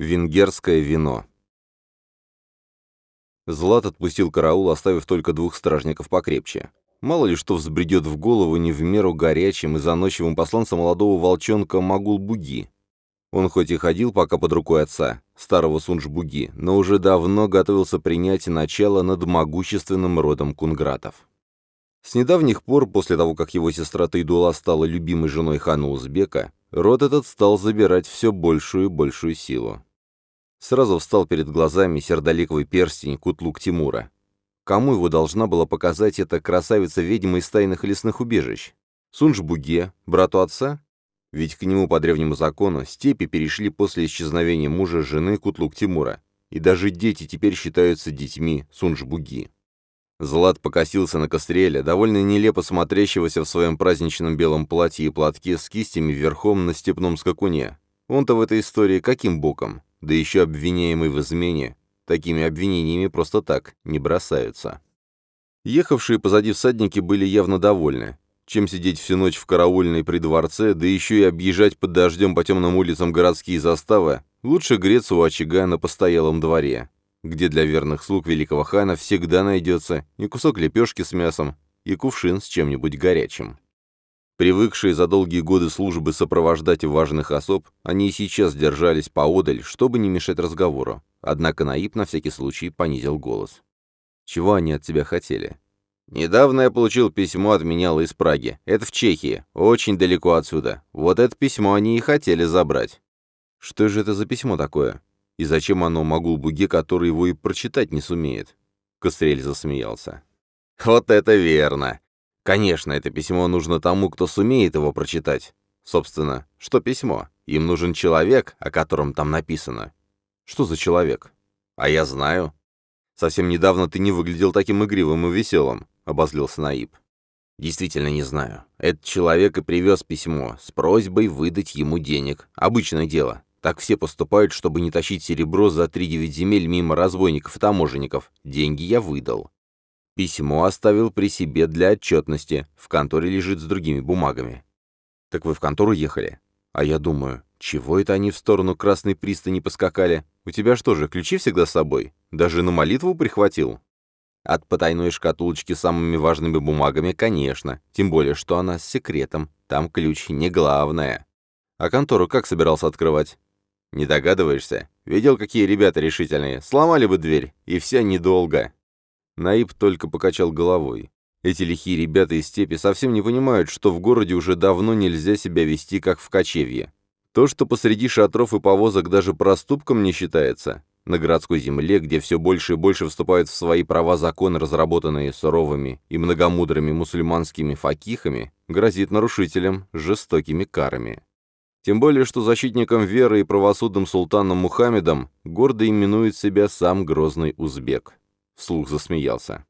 Венгерское вино. Злат отпустил караул, оставив только двух стражников покрепче. Мало ли что взбредет в голову не в меру горячим и заносчивым посланцем молодого волчонка Магул-Буги. Он хоть и ходил пока под рукой отца, старого Сунж-Буги, но уже давно готовился принять начало над могущественным родом кунгратов. С недавних пор, после того, как его сестра Тайдула стала любимой женой хана Узбека, род этот стал забирать все большую и большую силу. Сразу встал перед глазами сердоликовый перстень Кутлук Тимура. Кому его должна была показать эта красавица-ведьма из тайных лесных убежищ? Сунж-Буге, брату отца? Ведь к нему по древнему закону степи перешли после исчезновения мужа жены Кутлук Тимура, и даже дети теперь считаются детьми Сунж-Буги. Злат покосился на Костреля, довольно нелепо смотрящегося в своем праздничном белом платье и платке с кистями верхом на степном скакуне. Он-то в этой истории каким боком? Да еще обвиняемый в измене, такими обвинениями просто так не бросаются. Ехавшие позади всадники были явно довольны. Чем сидеть всю ночь в караульной при дворце, да еще и объезжать под дождем по темным улицам городские заставы, лучше греться у очага на постоялом дворе, где для верных слуг великого хана всегда найдется и кусок лепешки с мясом, и кувшин с чем-нибудь горячим. Привыкшие за долгие годы службы сопровождать важных особ, они и сейчас держались поодаль, чтобы не мешать разговору. Однако Наиб на всякий случай понизил голос. «Чего они от тебя хотели?» «Недавно я получил письмо от меняла из Праги. Это в Чехии, очень далеко отсюда. Вот это письмо они и хотели забрать». «Что же это за письмо такое? И зачем оно могу Буге, который его и прочитать не сумеет?» Кострель засмеялся. «Вот это верно! Конечно, это письмо нужно тому, кто сумеет его прочитать. Собственно, что письмо? Им нужен человек, о котором там написано. Что за человек? А я знаю. Совсем недавно ты не выглядел таким игривым и веселым, обозлился Наиб. Действительно не знаю. Этот человек и привез письмо с просьбой выдать ему денег. Обычное дело. Так все поступают, чтобы не тащить серебро за три девять земель мимо разбойников и таможенников. Деньги я выдал. Письмо оставил при себе для отчетности, в конторе лежит с другими бумагами. Так вы в контору ехали? А я думаю, чего это они в сторону Красной пристани поскакали? У тебя что же, ключи всегда с собой? Даже на молитву прихватил? От потайной шкатулочки с самыми важными бумагами, конечно, тем более, что она с секретом, там ключ не главное. А контору как собирался открывать? Не догадываешься? Видел, какие ребята решительные? Сломали бы дверь, и вся недолго. Наиб только покачал головой. Эти лихие ребята из степи совсем не понимают, что в городе уже давно нельзя себя вести, как в кочевье. То, что посреди шатров и повозок даже проступком не считается, на городской земле, где все больше и больше вступают в свои права законы, разработанные суровыми и многомудрыми мусульманскими факихами, грозит нарушителям жестокими карами. Тем более, что защитником веры и правосудным султаном Мухаммедом гордо именует себя сам грозный узбек вслух засмеялся.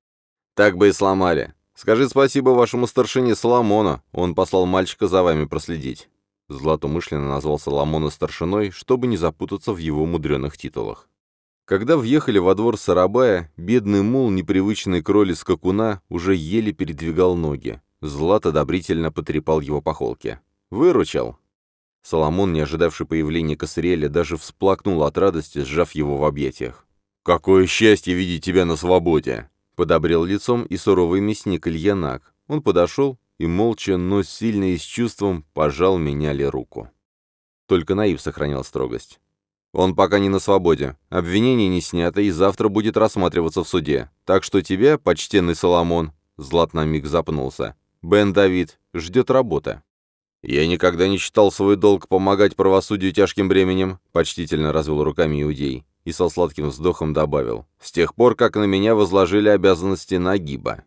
«Так бы и сломали. Скажи спасибо вашему старшине Соломону, он послал мальчика за вами проследить». Злат умышленно назвал Соломона старшиной, чтобы не запутаться в его мудреных титулах. Когда въехали во двор Сарабая, бедный мул, непривычный к роли скакуна, уже еле передвигал ноги. Злат одобрительно потрепал его по холке. «Выручал!» Соломон, не ожидавший появления Косыреля, даже всплакнул от радости, сжав его в объятиях. «Какое счастье видеть тебя на свободе!» — подобрел лицом и суровый мясник Ильянак. Он подошел и молча, но сильно и с чувством пожал меняли руку. Только Наив сохранял строгость. «Он пока не на свободе. Обвинение не снято и завтра будет рассматриваться в суде. Так что тебя, почтенный Соломон...» Злат на миг запнулся. «Бен Давид, ждет работа». «Я никогда не считал свой долг помогать правосудию тяжким бременем», — почтительно развел руками Иудей и со сладким вздохом добавил, «С тех пор, как на меня возложили обязанности Нагиба.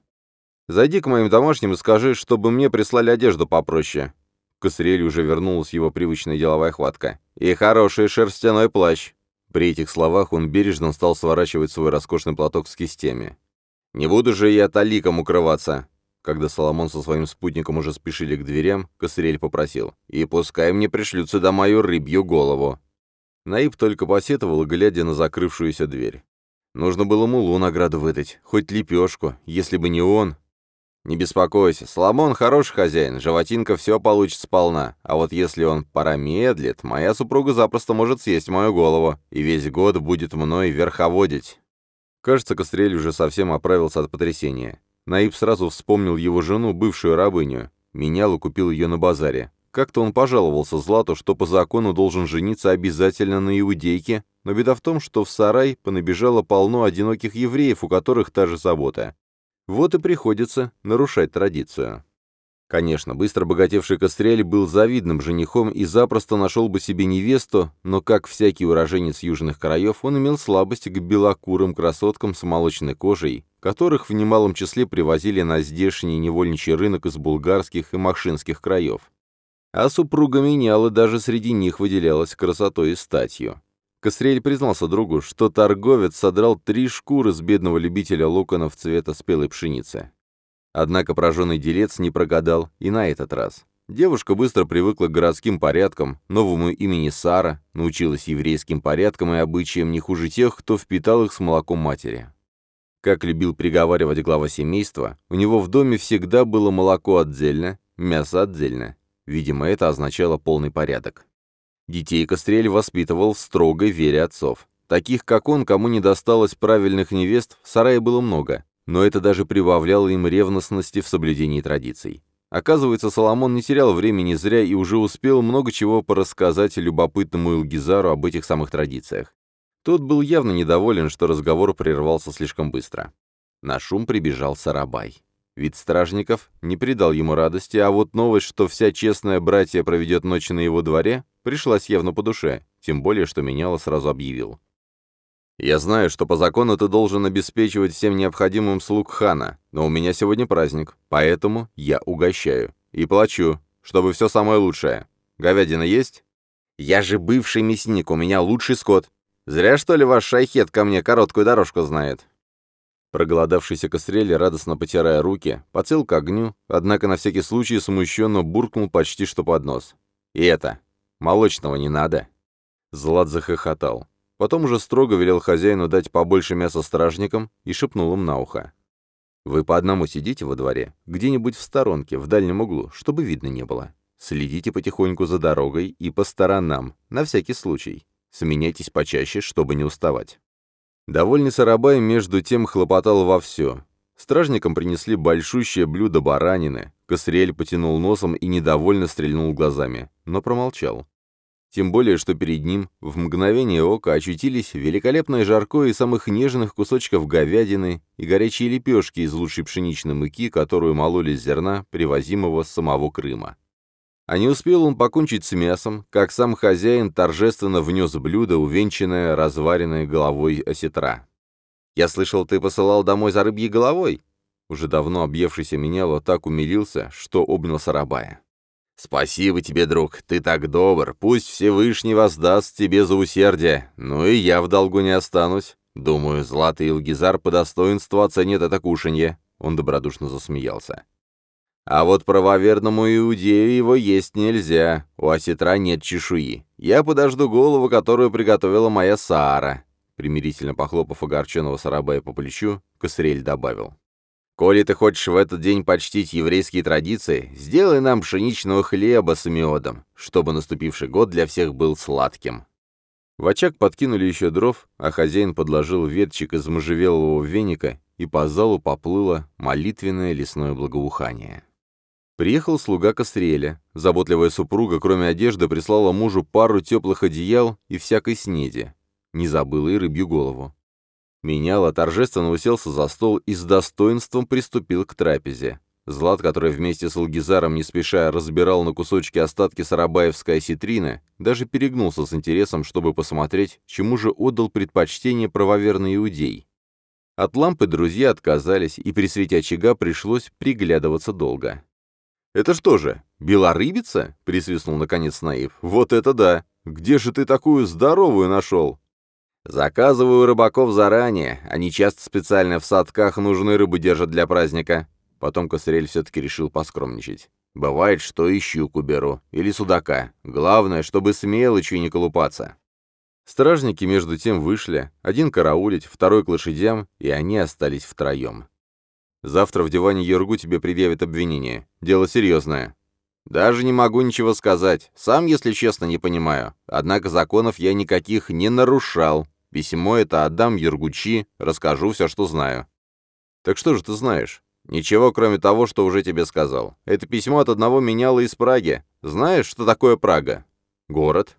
Зайди к моим домашним и скажи, чтобы мне прислали одежду попроще». К Косрелю уже вернулась его привычная деловая хватка. «И хороший шерстяной плащ». При этих словах он бережно стал сворачивать свой роскошный платок с кистями. «Не буду же я таликом укрываться!» Когда Соломон со своим спутником уже спешили к дверям, Косрель попросил. «И пускай мне пришлют сюда мою рыбью голову. Наиб только посетовал, глядя на закрывшуюся дверь. Нужно было Мулу награду выдать, хоть лепешку, если бы не он. «Не беспокойся, Соломон хороший хозяин, животинка все получит сполна, а вот если он поромедлит, моя супруга запросто может съесть мою голову, и весь год будет мной верховодить». Кажется, Кострель уже совсем оправился от потрясения. Наиб сразу вспомнил его жену, бывшую рабыню. Менял и купил ее на базаре. Как-то он пожаловался Злату, что по закону должен жениться обязательно на иудейке, но беда в том, что в сарай понабежало полно одиноких евреев, у которых та же забота. Вот и приходится нарушать традицию. Конечно, быстро богатевший Кострель был завидным женихом и запросто нашел бы себе невесту, но, как всякий уроженец южных краев, он имел слабость к белокурым красоткам с молочной кожей, которых в немалом числе привозили на здешний невольничий рынок из булгарских и махшинских краев. А супруга меняла даже среди них выделялась красотой и статью. Кострель признался другу, что торговец содрал три шкуры с бедного любителя локонов цвета спелой пшеницы. Однако прожженный делец не прогадал и на этот раз. Девушка быстро привыкла к городским порядкам, новому имени Сара, научилась еврейским порядкам и обычаям не хуже тех, кто впитал их с молоком матери. Как любил приговаривать глава семейства, у него в доме всегда было молоко отдельно, мясо отдельно. Видимо, это означало полный порядок. Детей Кострель воспитывал в строгой вере отцов. Таких, как он, кому не досталось правильных невест, в сарае было много, но это даже прибавляло им ревностности в соблюдении традиций. Оказывается, Соломон не терял времени зря и уже успел много чего порассказать любопытному Илгизару об этих самых традициях. Тот был явно недоволен, что разговор прервался слишком быстро. На шум прибежал Сарабай. Вид стражников не придал ему радости, а вот новость, что вся честная братья проведет ночь на его дворе, пришлась явно по душе, тем более, что меняло сразу объявил. «Я знаю, что по закону ты должен обеспечивать всем необходимым слуг хана, но у меня сегодня праздник, поэтому я угощаю. И плачу, чтобы все самое лучшее. Говядина есть?» «Я же бывший мясник, у меня лучший скот. Зря, что ли, ваш шайхет ко мне короткую дорожку знает?» Проголодавшийся Кострель, радостно потирая руки, подсел к огню, однако на всякий случай смущенно буркнул почти что под нос. «И это! Молочного не надо!» Злат захохотал. Потом уже строго велел хозяину дать побольше мяса стражникам и шепнул им на ухо. «Вы по одному сидите во дворе, где-нибудь в сторонке, в дальнем углу, чтобы видно не было. Следите потихоньку за дорогой и по сторонам, на всякий случай. Сменяйтесь почаще, чтобы не уставать». Довольный Сарабай между тем хлопотал вовсю. Стражникам принесли большущее блюдо баранины. Косриэль потянул носом и недовольно стрельнул глазами, но промолчал. Тем более, что перед ним в мгновение ока очутились великолепное жаркое из самых нежных кусочков говядины и горячие лепешки из лучшей пшеничной муки, которую мололи с зерна, привозимого с самого Крыма. А не успел он покончить с мясом, как сам хозяин торжественно внес блюдо, увенчанное разваренной головой осетра. «Я слышал, ты посылал домой за рыбьей головой?» Уже давно объевшийся меняло так умилился, что обнял Сарабая. «Спасибо тебе, друг, ты так добр, пусть Всевышний воздаст тебе за усердие, ну и я в долгу не останусь. Думаю, Златый Илгизар по достоинству оценит это кушанье». Он добродушно засмеялся. А вот правоверному иудею его есть нельзя, у осетра нет чешуи. Я подожду голову, которую приготовила моя Саара». Примирительно похлопав огорченного Сарабая по плечу, Косрель добавил. «Коли ты хочешь в этот день почтить еврейские традиции, сделай нам пшеничного хлеба с медом, чтобы наступивший год для всех был сладким». В очаг подкинули еще дров, а хозяин подложил ветчик из можжевелового веника, и по залу поплыло молитвенное лесное благоухание. Приехал слуга Костреля. Заботливая супруга, кроме одежды, прислала мужу пару теплых одеял и всякой снеди. Не забыла и рыбью голову. Меняла, торжественно уселся за стол и с достоинством приступил к трапезе. Злат, который вместе с Алгизаром не спеша разбирал на кусочки остатки сарабаевской осетрины, даже перегнулся с интересом, чтобы посмотреть, чему же отдал предпочтение правоверный иудей. От лампы друзья отказались, и при свете очага пришлось приглядываться долго. «Это что же, белорыбица?» — присвистнул наконец Наив. «Вот это да! Где же ты такую здоровую нашел?» «Заказываю рыбаков заранее. Они часто специально в садках нужные рыбы держат для праздника». Потом Косарель все-таки решил поскромничать. «Бывает, что и щуку беру. Или судака. Главное, чтобы с мелочью не колупаться». Стражники между тем вышли, один караулить, второй к лошадям, и они остались втроем. Завтра в диване Ергу тебе предъявят обвинение. Дело серьезное. Даже не могу ничего сказать. Сам, если честно, не понимаю. Однако законов я никаких не нарушал. Письмо это отдам Ергучи, расскажу все, что знаю. Так что же ты знаешь? Ничего, кроме того, что уже тебе сказал. Это письмо от одного меняла из Праги. Знаешь, что такое Прага? Город.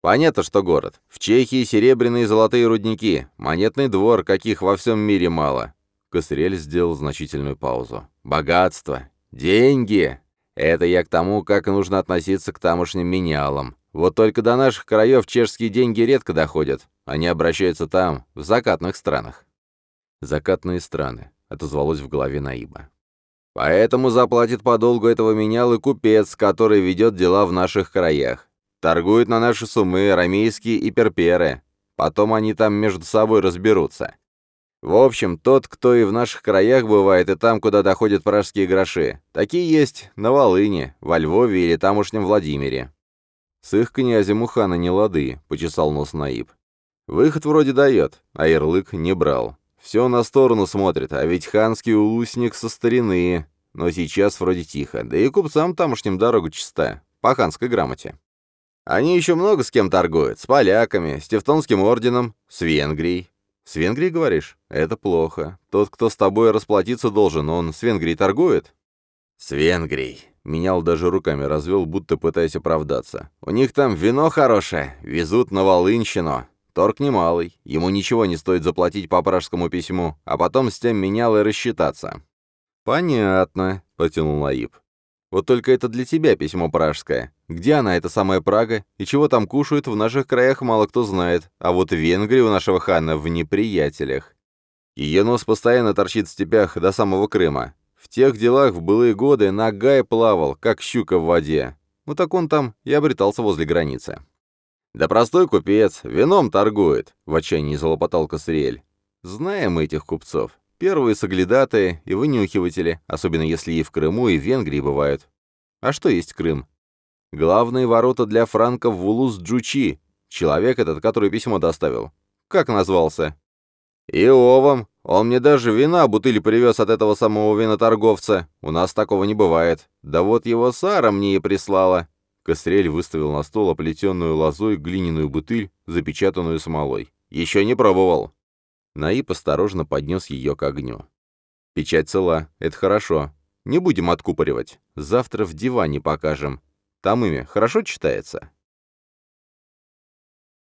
Понятно, что город. В Чехии серебряные и золотые рудники. Монетный двор, каких во всем мире мало. Косырель сделал значительную паузу. Богатство. Деньги. Это я к тому, как нужно относиться к тамошним менялам. Вот только до наших краев чешские деньги редко доходят. Они обращаются там, в закатных странах. Закатные страны отозвалось в голове Наиба. «Поэтому заплатит по долгу этого менял и купец, который ведет дела в наших краях. Торгует на наши суммы рамейские и перперы. Потом они там между собой разберутся. В общем, тот, кто и в наших краях бывает, и там, куда доходят пражские гроши. Такие есть на Волыне, во Львове или тамошнем Владимире. С их князем у хана не лады, почесал нос Наиб. Выход вроде дает, а ярлык не брал. Все на сторону смотрит, а ведь ханский улусник со старины. Но сейчас вроде тихо, да и купцам тамошним дорога чиста, по ханской грамоте. Они еще много с кем торгуют, с поляками, с Тевтонским орденом, с Венгрией. С Венгрией, говоришь? Это плохо. Тот, кто с тобой расплатиться должен, он с Венгрией торгует? С Венгрией. Менял даже руками развел, будто пытаясь оправдаться. У них там вино хорошее, везут на Волынщину. Торг немалый, ему ничего не стоит заплатить по пражскому письму, а потом с тем менял и рассчитаться. «Понятно», — потянул Наиб. «Вот только это для тебя письмо пражское. Где она, эта самая Прага, и чего там кушают, в наших краях мало кто знает, а вот Венгрия у нашего хана в неприятелях. Ее нос постоянно торчит в степях до самого Крыма. В тех делах в былые годы нагай плавал, как щука в воде. Ну так он там и обретался возле границы. «Да простой купец, вином торгует», — в отчаянии залопотал Косриэль. «Знаем мы этих купцов. Первые соглядатые и вынюхиватели, особенно если и в Крыму, и в Венгрии бывают. А что есть Крым? Главные ворота для франков в Улус-Джучи. Человек этот, который письмо доставил. Как назвался? Иовом. Он мне даже вина бутыли привез от этого самого виноторговца. У нас такого не бывает. Да вот его Сара мне и прислала. Кострель выставил на стол оплетенную лозой глиняную бутыль, запечатанную смолой. «Еще не пробовал!» Наиб осторожно поднес ее к огню. «Печать цела, это хорошо. Не будем откупоривать. Завтра в диване покажем. Там имя хорошо читается?»